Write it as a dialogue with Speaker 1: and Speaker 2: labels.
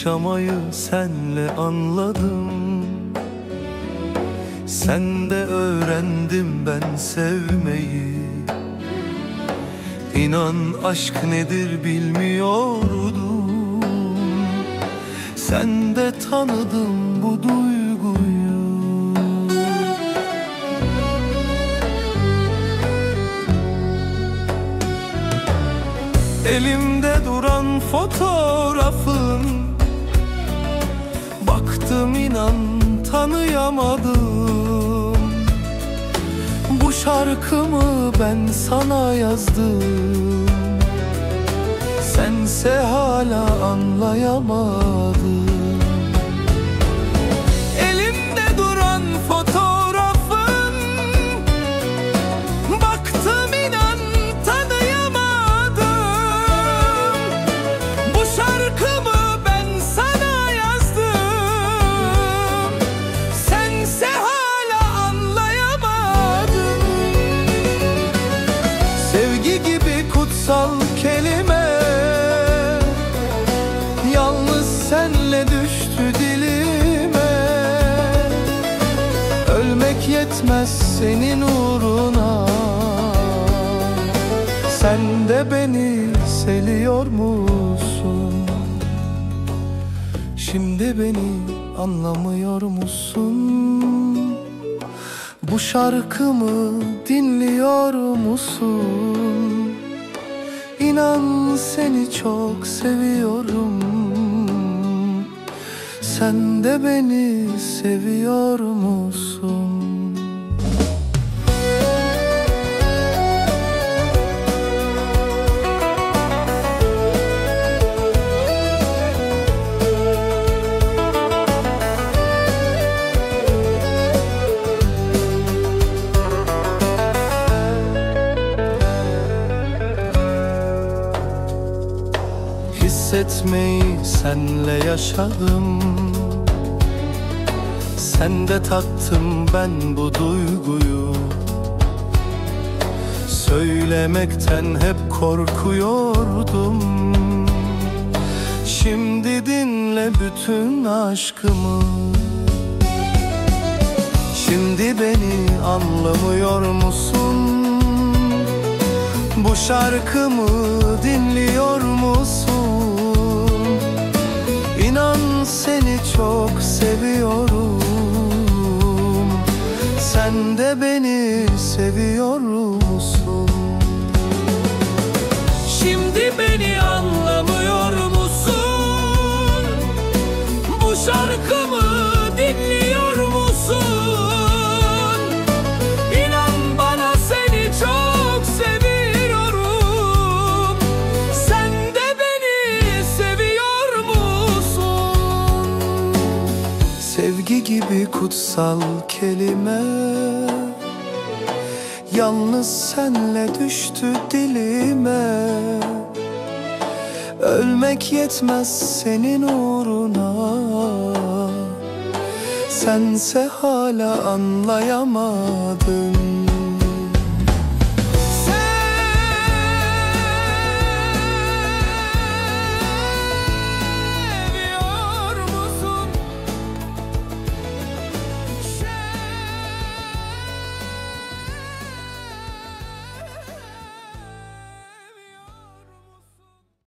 Speaker 1: yaşamayı senle anladım. Sende öğrendim ben sevmeyi. İnan aşk nedir bilmiyordum. Sende tanıdım bu duyguyu. Elimde duran fotoğrafın inan tanıyamadım. Bu şarkımı ben sana yazdım. Sense hala anlayamadın kutsal kelime Yalnız senle düştü dilime Ölmek yetmez senin uğruna Sen de beni seviyor musun? Şimdi beni anlamıyor musun? Bu şarkımı dinliyor musun? İnan seni çok seviyorum Sen de beni seviyor musun? Hissetmeyi senle yaşadım Sende tattım ben bu duyguyu Söylemekten hep korkuyordum Şimdi dinle bütün aşkımı Şimdi beni anlamıyor musun? Bu şarkımı dinliyor musun? Seviyorum. Sen de beni seviyor Sevgi gibi kutsal kelime. Yalnız senle düştü dilime. Ölmek yetmez senin uğruna. Sense hala anlayamadın